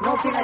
No na